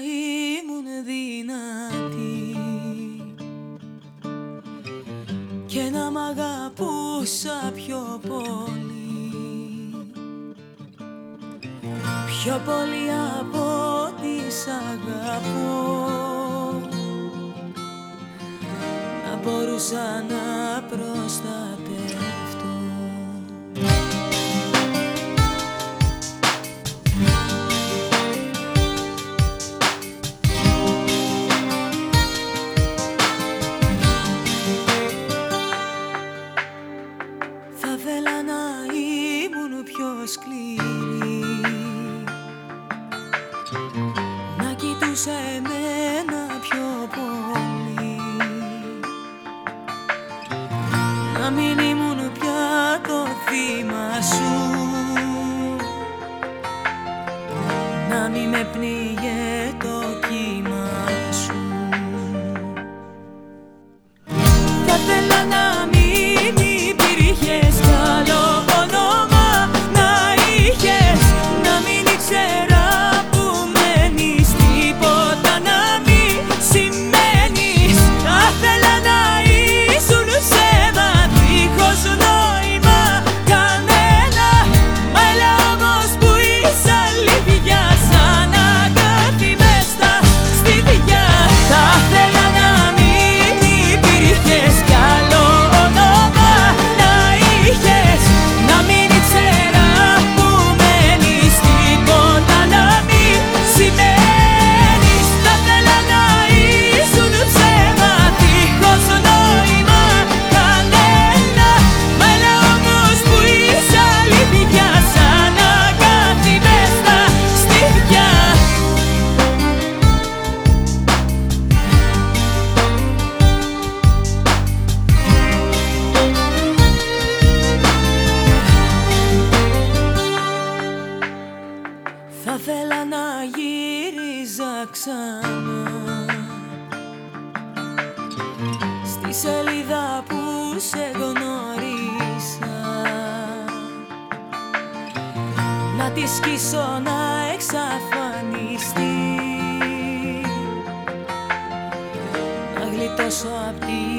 ήμουν δυνατή και να μ' αγαπούσα πιο πολύ πιο πολύ από ό,τι σ' αγαπώ να μπορούσα να προστατεύω nos clientes. Θα θέλα να γύριζα ξανά. Στη σελίδα που σε γνωρίσα Να τη σκίσω να εξαφανιστεί. Να γλιτώσω απ' τη